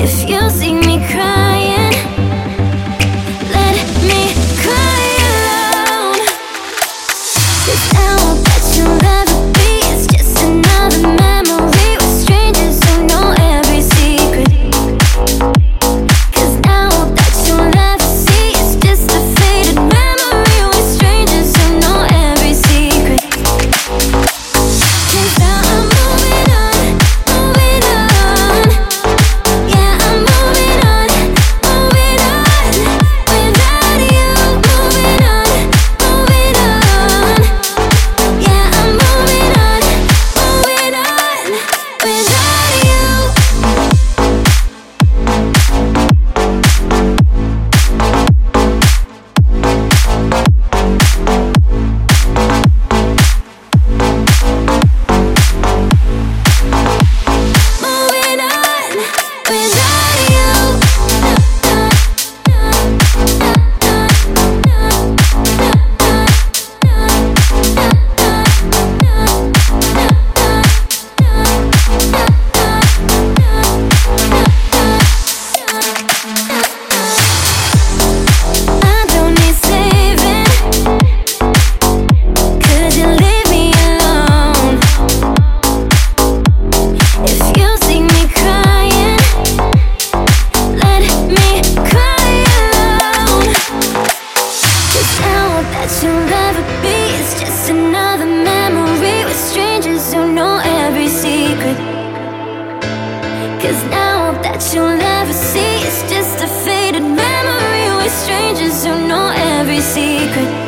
If you see me crying Cause now that you'll never see, it's just a faded memory with strangers who know every secret.